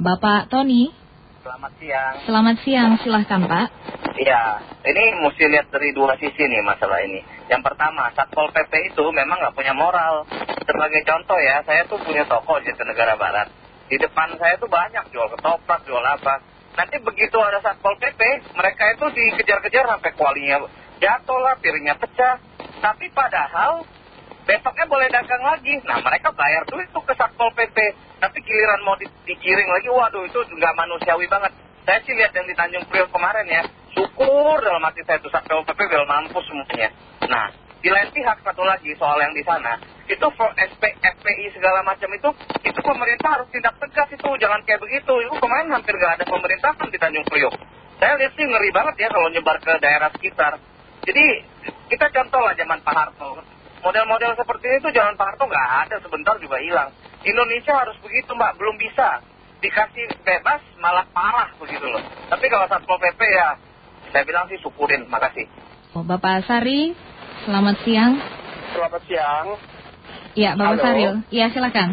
Bapak Tony. Selamat siang. Selamat siang, silahkan Pak. Iya, ini mesti lihat dari dua sisi nih masalah ini. Yang pertama, Satpol PP itu memang nggak punya moral. Sebagai contoh ya, saya tuh punya toko di negara Barat. Di depan saya tuh banyak jual ketoprak, jual apa. Nanti begitu ada Satpol PP, mereka itu dikejar-kejar sampai kualinya jatuh lah, piringnya pecah. Tapi padahal besoknya boleh dagang lagi. Nah mereka bayar tuh ke Satpol PP. Tapi giliran mau di, dikiring lagi, waduh itu nggak manusiawi banget. Saya sih lihat yang di Tanjung Priok kemarin ya, syukur dalam hati saya itu Satpol PP bel mampus semuanya. Nah, di lain pihak satu lagi soal yang di sana, itu SP, FPI segala macam itu, itu pemerintah harus tindak tegas itu, jangan kayak begitu. Itu kemarin hampir nggak ada pemerintahan di Tanjung Priok. Saya lihat sih ngeri banget ya kalau nyebar ke daerah sekitar. Jadi kita contoh lah zaman Pak Harto. Model-model seperti itu zaman Pak Harto nggak ada, sebentar juga hilang. Indonesia harus begitu mbak, belum bisa. Dikasih bebas malah parah begitu loh. Tapi kalau Satpol PP ya, saya bilang sih syukurin, makasih. Oh, Bapak Sari, selamat siang. Selamat siang. Iya, Bapak Halo. Saril. Iya, silakan.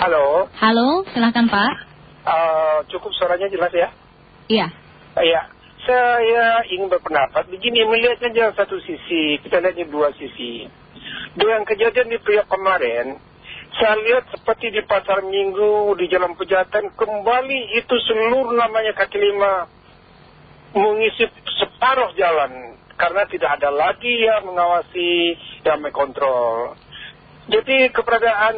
Halo, Halo, silakan Pak. Eh, cukup suaranya jelas ya? Iya. Iya, saya ingin berpendapat begini, melihatnya jangan satu sisi, kita lihatnya dua sisi. Dengan kejadian di Priok kemarin, saya lihat seperti di pasar minggu, di jalan pejatan, kembali itu seluruh namanya kaki lima mengisi separuh jalan. Karena tidak ada lagi yang mengawasi dan mengontrol. Jadi keberadaan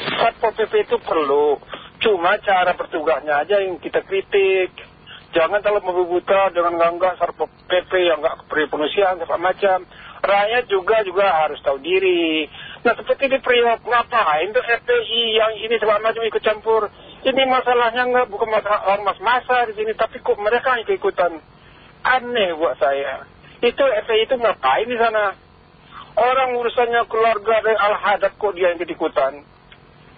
Satpol PP itu perlu. Cuma cara bertugasnya aja yang kita kritik. Jangan terlalu membuta dengan nganggap Satpol PP yang nggak pengungsian segala macam. Rakyat juga juga harus tahu diri. Nah seperti di Priok, ngapain tuh FPI yang ini segala macam ikut campur. Ini masalahnya nggak bukan masalah ormas masa di sini, tapi kok mereka yang ikutan. Aneh buat saya. Itu FPI itu ngapain di sana? Orang urusannya keluarga dan al-hadad kok dia yang ikut-ikutan.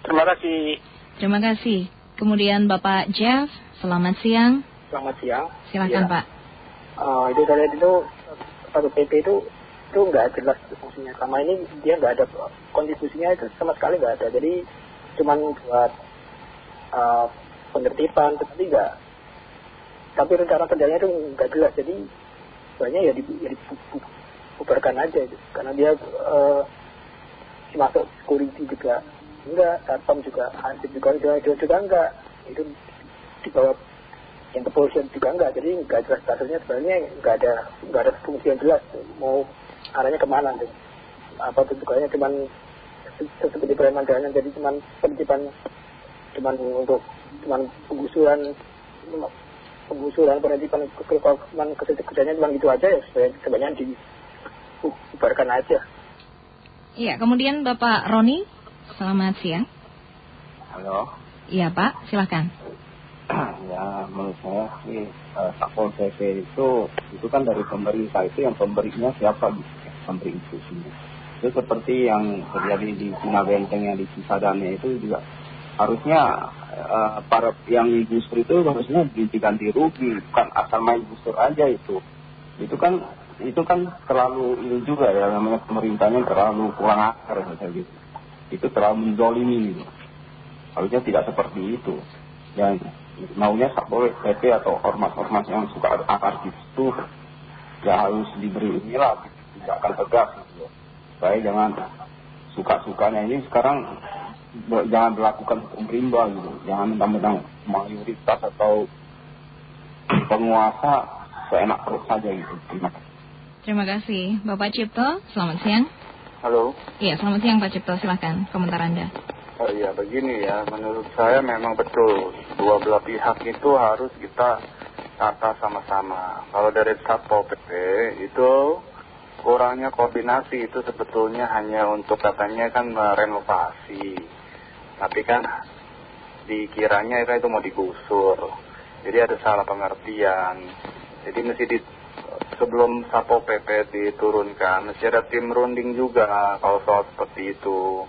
Terima kasih. Terima kasih. Kemudian Bapak Jeff, selamat siang. Selamat siang. Silakan Iya. Pak. Eh, itu tadi itu satu PP itu itu nggak jelas fungsinya. Sama ini dia nggak ada konstitusinya itu sama sekali nggak ada. Jadi cuman buat eh, penertiban, tetapi nggak. Tapi rencana kerjanya itu nggak jelas. Jadi sebenarnya ya, di, ya dibubarkan aja. Karena dia eh, masuk security juga enggak, satpam juga, hansip juga, juga, juga, juga enggak. Itu di bawah yang kepolisian juga enggak jadi enggak jelas kasusnya sebenarnya enggak ada enggak ada fungsi yang jelas mau arahnya ke mana tuh apa tujuannya cuman se- seperti preman jalanan jadi cuman penertiban cuman untuk cuman penggusuran penggusuran penertiban ke- ke- ke- cuman kerjanya cuman gitu aja ya supaya sebanyak dibubarkan aja Iya, kemudian Bapak Roni, selamat siang. Halo, Iya Pak, silakan. ya menurut saya sih eh, Satpol PP itu itu kan dari pemerintah itu yang pemberinya siapa gitu ya, pemberi instruksinya. Itu seperti yang terjadi di Cina Benteng yang di Cisadane itu juga harusnya eh, para yang gusur itu harusnya diganti rugi bukan asal main gusur aja itu. Itu kan itu kan terlalu ini juga ya namanya pemerintahnya terlalu kurang akar misalnya gitu. Itu terlalu menzolimi gitu. Harusnya tidak seperti itu. Dan maunya Satpol PP atau ormas-ormas yang suka anarkis itu ya harus diberi inilah tindakan tegas gitu. Supaya jangan suka-sukanya ini sekarang jangan berlakukan hukum rimba gitu. Jangan mentang-mentang mayoritas atau penguasa seenak perut saja gitu. Terima kasih. Terima kasih. Bapak Cipto, selamat siang. Halo, Iya, selamat siang Pak Cipto, silakan komentar Anda. oh iya begini ya, menurut saya memang betul dua belah pihak itu harus kita tata sama-sama. Kalau dari Satpol PP itu kurangnya koordinasi itu sebetulnya hanya untuk katanya kan merenovasi, tapi kan dikiranya itu mau digusur. Jadi ada salah pengertian. Jadi mesti di, sebelum Satpol PP diturunkan, mesti ada tim runding juga kalau soal seperti itu.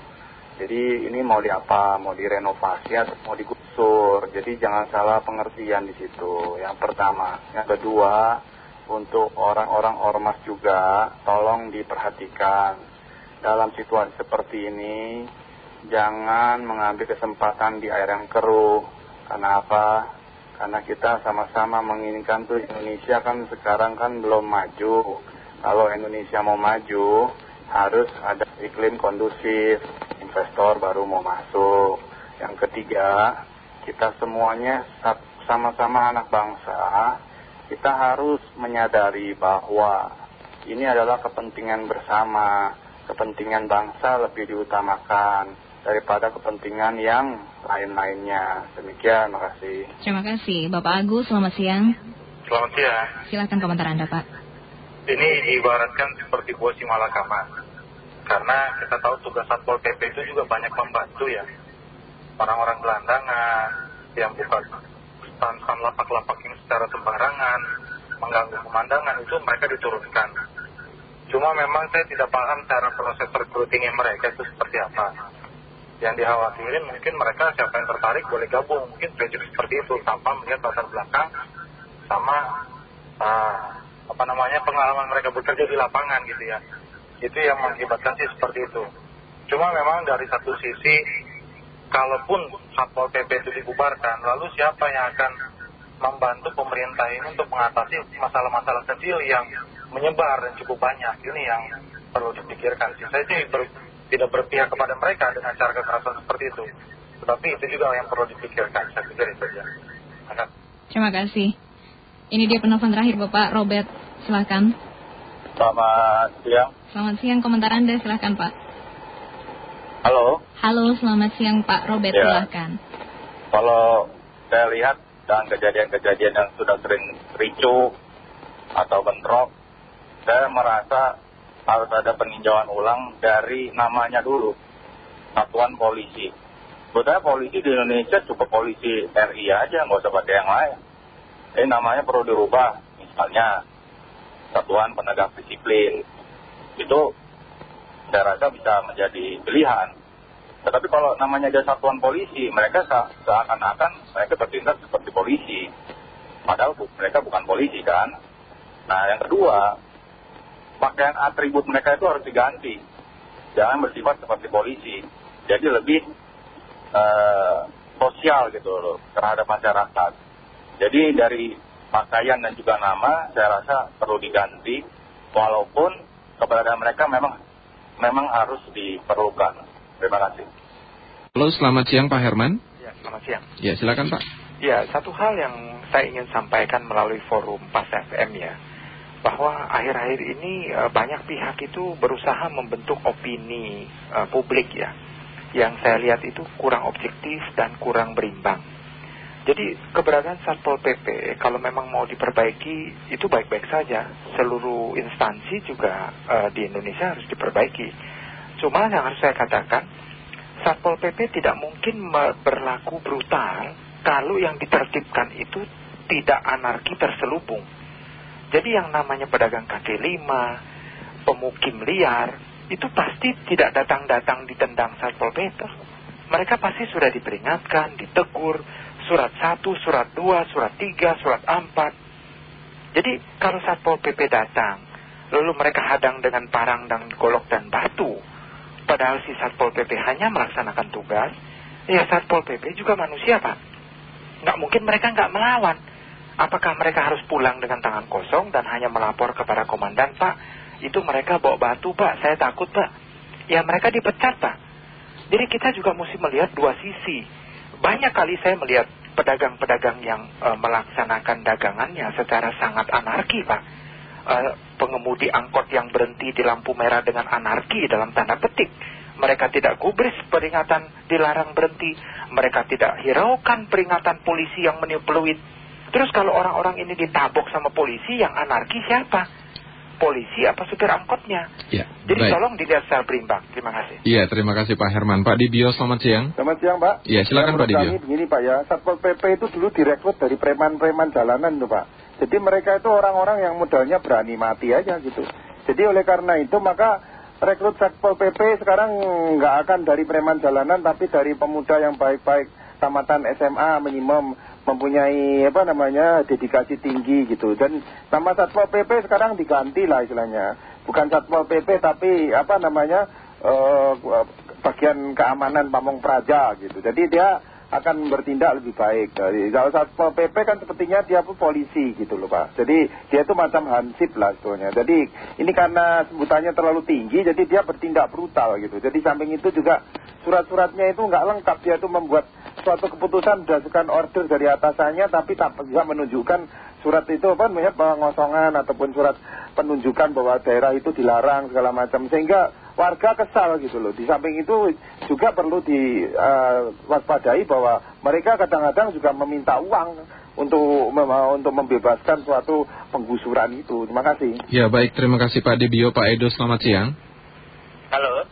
Jadi ini mau di apa, mau direnovasi atau mau digusur. Jadi jangan salah pengertian di situ. Yang pertama, yang kedua, untuk orang-orang ormas juga, tolong diperhatikan dalam situasi seperti ini. Jangan mengambil kesempatan di air yang keruh. Karena apa? Karena kita sama-sama menginginkan tuh Indonesia kan sekarang kan belum maju. Kalau Indonesia mau maju, harus ada iklim kondusif, investor baru mau masuk. Yang ketiga, kita semuanya sama-sama anak bangsa, kita harus menyadari bahwa ini adalah kepentingan bersama, kepentingan bangsa lebih diutamakan daripada kepentingan yang lain-lainnya. Demikian, makasih. Terima kasih. Bapak Agus, selamat siang. Selamat siang. Silakan komentar Anda, Pak. Ini diibaratkan seperti buah si malakama. Karena kita tahu tugas Satpol PP itu juga banyak membantu ya. Orang-orang gelandangan yang bukan stand-stand lapak-lapak yang secara sembarangan, mengganggu pemandangan itu mereka diturunkan. Cuma memang saya tidak paham cara proses recruitingnya mereka itu seperti apa. Yang dikhawatirin mungkin mereka siapa yang tertarik boleh gabung. Mungkin prejudice seperti itu tanpa melihat latar belakang sama uh, apa namanya pengalaman mereka bekerja di lapangan gitu ya itu yang mengakibatkan sih seperti itu cuma memang dari satu sisi kalaupun Satpol PP itu dibubarkan lalu siapa yang akan membantu pemerintah ini untuk mengatasi masalah-masalah kecil yang menyebar dan cukup banyak? Ini yang perlu dipikirkan sih. Saya sih tidak berpihak kepada mereka dengan cara kekerasan seperti itu. Tetapi itu juga yang perlu dipikirkan. Saya pikir itu saja terima kasih. Ini dia penelpon terakhir Bapak Robert, silakan. Selamat siang. Selamat siang, komentar Anda. Silakan Pak. Halo. Halo, selamat siang Pak Robert, ya. silakan. Kalau saya lihat dan kejadian-kejadian yang sudah sering ricu atau bentrok, saya merasa harus ada peninjauan ulang dari namanya dulu, satuan polisi. Sebetulnya polisi di Indonesia cukup polisi RI aja, nggak usah pakai yang lain ini namanya perlu dirubah misalnya satuan penegak disiplin itu saya rasa bisa menjadi pilihan. Tetapi kalau namanya ada satuan polisi mereka seakan-akan mereka bertindak seperti polisi. Padahal mereka bukan polisi kan? Nah yang kedua pakaian atribut mereka itu harus diganti. Jangan bersifat seperti polisi. Jadi lebih eh, sosial gitu loh terhadap masyarakat. Jadi dari pakaian dan juga nama saya rasa perlu diganti. Walaupun keberadaan mereka memang memang harus diperlukan. Terima kasih. Halo, selamat siang Pak Herman. Ya, selamat siang. Ya, silakan Pak. Ya, satu hal yang saya ingin sampaikan melalui forum PAS FM ya, bahwa akhir-akhir ini uh, banyak pihak itu berusaha membentuk opini uh, publik ya, yang saya lihat itu kurang objektif dan kurang berimbang. Jadi keberadaan Satpol PP kalau memang mau diperbaiki itu baik-baik saja. Seluruh instansi juga uh, di Indonesia harus diperbaiki. Cuma yang harus saya katakan, Satpol PP tidak mungkin berlaku brutal kalau yang ditertibkan itu tidak anarki terselubung. Jadi yang namanya pedagang kaki lima, pemukim liar, itu pasti tidak datang-datang ditendang Satpol PP. Mereka pasti sudah diperingatkan, ditegur, surat 1, surat 2, surat 3, surat 4. Jadi kalau Satpol PP datang, lalu mereka hadang dengan parang dan golok dan batu, padahal si Satpol PP hanya melaksanakan tugas, ya Satpol PP juga manusia Pak. Nggak mungkin mereka nggak melawan. Apakah mereka harus pulang dengan tangan kosong dan hanya melapor kepada komandan Pak? Itu mereka bawa batu Pak, saya takut Pak. Ya mereka dipecat Pak. Jadi kita juga mesti melihat dua sisi banyak kali saya melihat pedagang-pedagang yang uh, melaksanakan dagangannya secara sangat anarki, Pak. Uh, pengemudi angkot yang berhenti di lampu merah dengan anarki dalam tanda petik. Mereka tidak gubris peringatan dilarang berhenti. Mereka tidak hiraukan peringatan polisi yang meniup peluit. Terus kalau orang-orang ini ditabok sama polisi yang anarki siapa? Polisi apa supir angkotnya. Ya, Jadi baik. tolong dilihat secara berimbang. Terima kasih. Iya, terima kasih Pak Herman. Pak Dibio, selamat siang. Selamat siang Pak. Iya, silakan Pak Dibio. begini Pak ya, Satpol PP itu dulu direkrut dari preman-preman jalanan tuh Pak. Jadi mereka itu orang-orang yang modalnya berani mati aja gitu. Jadi oleh karena itu maka rekrut Satpol PP sekarang nggak akan dari preman jalanan tapi dari pemuda yang baik-baik tamatan SMA minimum mempunyai apa namanya dedikasi tinggi gitu dan nama satpol pp sekarang diganti lah istilahnya bukan satpol pp tapi apa namanya uh, bagian keamanan pamong praja gitu jadi dia akan bertindak lebih baik. Jadi kalau Satpol PP kan sepertinya dia pun polisi gitu loh Pak. Jadi dia itu macam hansip lah sebetulnya. Jadi ini karena sebutannya terlalu tinggi jadi dia bertindak brutal gitu. Jadi samping itu juga surat-suratnya itu nggak lengkap. Dia itu membuat suatu keputusan berdasarkan order dari atasannya tapi tak bisa menunjukkan surat itu apa namanya pengosongan ataupun surat penunjukan bahwa daerah itu dilarang segala macam sehingga warga kesal gitu loh. Di samping itu juga perlu diwaspadai bahwa mereka kadang-kadang juga meminta uang untuk untuk membebaskan suatu penggusuran itu. Terima kasih. Ya baik, terima kasih Pak Dibio, Pak Edo, selamat siang.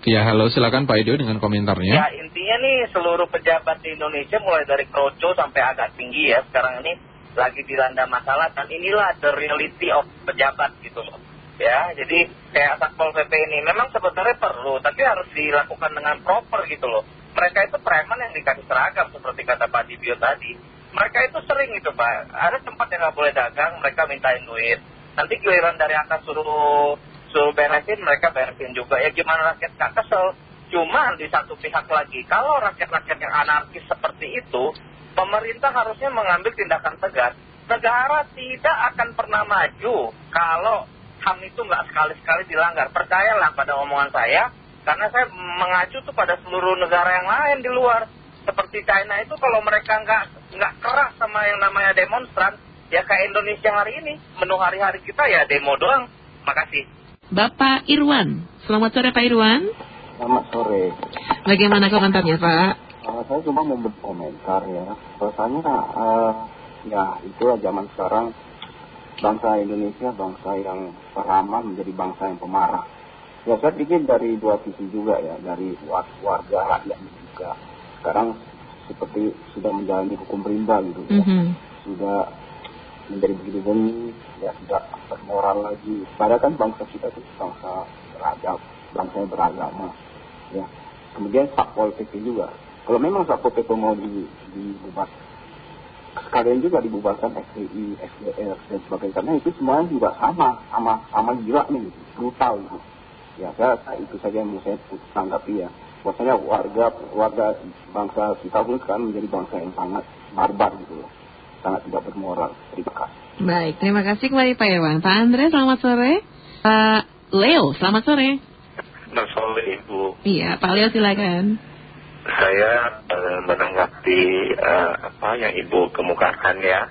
Ya halo, silakan Pak Edo dengan komentarnya. Ya intinya nih seluruh pejabat di Indonesia mulai dari kroco sampai agak tinggi ya sekarang ini lagi dilanda masalah dan inilah the reality of pejabat gitu loh. Ya jadi kayak satpol pp ini memang sebenarnya perlu tapi harus dilakukan dengan proper gitu loh. Mereka itu preman yang dikasih seragam seperti kata Pak Dibio tadi. Mereka itu sering gitu Pak. Ada tempat yang nggak boleh dagang mereka mintain duit. Nanti giliran dari atas suruh suruh beresin mereka beresin juga ya gimana rakyat nggak kesel cuman di satu pihak lagi kalau rakyat-rakyat yang anarkis seperti itu pemerintah harusnya mengambil tindakan tegas negara tidak akan pernah maju kalau HAM itu nggak sekali-sekali dilanggar. Percayalah pada omongan saya, karena saya mengacu tuh pada seluruh negara yang lain di luar. Seperti China itu kalau mereka nggak nggak keras sama yang namanya demonstran, ya kayak Indonesia hari ini, menu hari-hari kita ya demo doang. Makasih. Bapak Irwan, selamat sore Pak Irwan. Selamat sore. Bagaimana komentarnya Pak? Uh, saya cuma mau berkomentar ya. Bahasanya uh, ya itu zaman sekarang bangsa Indonesia bangsa yang peramah menjadi bangsa yang pemarah. Ya saya pikir dari dua sisi juga ya, dari warga rakyat juga. Sekarang seperti sudah menjalani hukum rimba gitu ya. -hmm. Sudah menjadi begitu demi, ya tidak bermoral lagi. Padahal kan bangsa kita itu bangsa beradab, bangsa yang beragama. Ya. Kemudian Satpol PP juga. Kalau memang Satpol PP mau dibubarkan sekalian juga dibubarkan FPI, SDR dan sebagainya karena itu semuanya juga sama sama sama gila nih brutal gitu. Ya saya, itu saja yang mau saya tanggapi ya. Bahwasanya warga warga bangsa kita pun sekarang menjadi bangsa yang sangat barbar gitu loh, sangat tidak bermoral. Terima kasih. Baik, terima kasih kembali Pak Irwan. Pak Andre, selamat sore. Pak Leo, selamat sore. Selamat sore Ibu. Iya, Pak Leo silakan saya uh, menanggapi uh, apa yang ibu kemukakan ya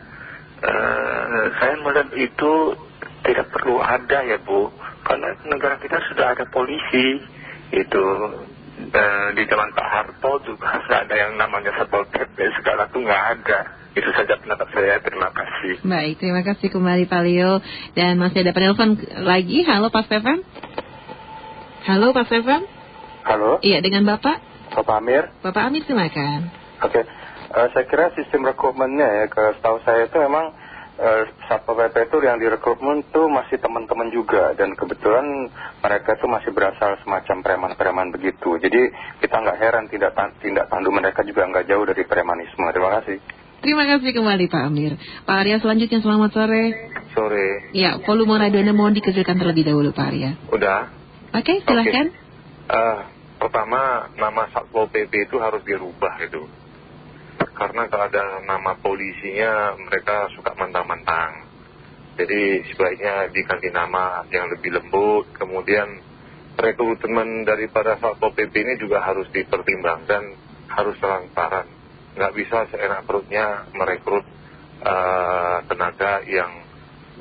uh, saya melihat itu tidak perlu ada ya bu karena negara kita sudah ada polisi itu di zaman Pak Harto juga nggak ada yang namanya satpol pp segala tuh nggak ada. Itu saja pendapat saya terima kasih. Baik terima kasih kembali Pak Leo. Dan masih ada penelpon lagi. Halo Pak Stefan? Halo Pak Stefan? Halo? Iya dengan Bapak? Bapak Amir. Bapak Amir silakan. Oke, uh, saya kira sistem rekrutmennya ya, setahu saya itu memang Satpol PP itu yang direkrutmen itu masih teman-teman juga dan kebetulan mereka itu masih berasal semacam preman-preman begitu. Jadi kita nggak heran tidak tindak tanduk mereka juga nggak jauh dari premanisme. Terima kasih. Terima kasih kembali Pak Amir. Pak Arya selanjutnya selamat sore. Sore. Ya, volume radionya mohon dikecilkan terlebih dahulu Pak Arya. Udah. Oke, silahkan. Okay. Uh, pertama nama Satpol PP itu harus dirubah itu karena kalau ada nama polisinya mereka suka mentang-mentang. Jadi sebaiknya diganti nama yang lebih lembut. Kemudian rekrutmen daripada Satpol PP ini juga harus dipertimbangkan harus transparan. Nggak bisa seenak perutnya merekrut uh, tenaga yang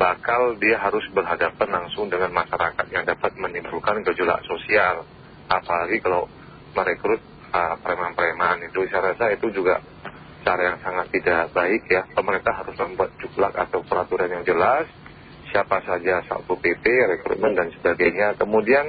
bakal dia harus berhadapan langsung dengan masyarakat yang dapat menimbulkan gejolak sosial. Apalagi kalau merekrut uh, preman-preman itu. Saya rasa itu juga cara yang sangat tidak baik ya. Pemerintah harus membuat juklak atau peraturan yang jelas siapa saja Satpol PP, rekrutmen dan sebagainya. Kemudian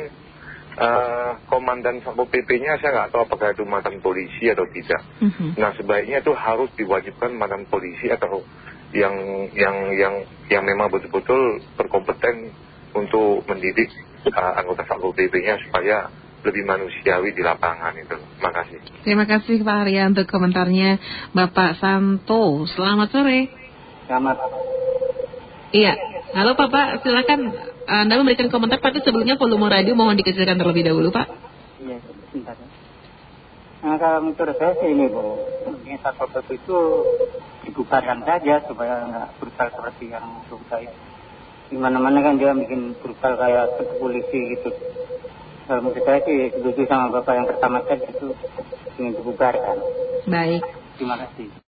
uh, komandan Satpol PP-nya saya nggak tahu apakah itu mantan polisi atau tidak. -hmm. nah sebaiknya itu harus diwajibkan mantan polisi atau yang yang yang yang memang betul-betul berkompeten untuk mendidik uh, anggota Satpol PP-nya supaya lebih manusiawi di lapangan itu. Terima kasih. Terima kasih Pak Arya untuk komentarnya. Bapak Santo, selamat sore. Selamat. Iya, halo Bapak, silakan Anda memberikan komentar, tapi sebelumnya volume radio mohon dikecilkan terlebih dahulu Pak. Iya, sebentar ya. Nah kalau menurut saya sih ini Bu, ini Satpol PP itu dibubarkan saja supaya nggak brutal seperti yang itu. Di mana-mana kan dia bikin brutal kayak polisi gitu. Kalau menurut saya sih setuju sama Bapak yang pertama tadi itu ingin dibubarkan. Baik. Terima kasih.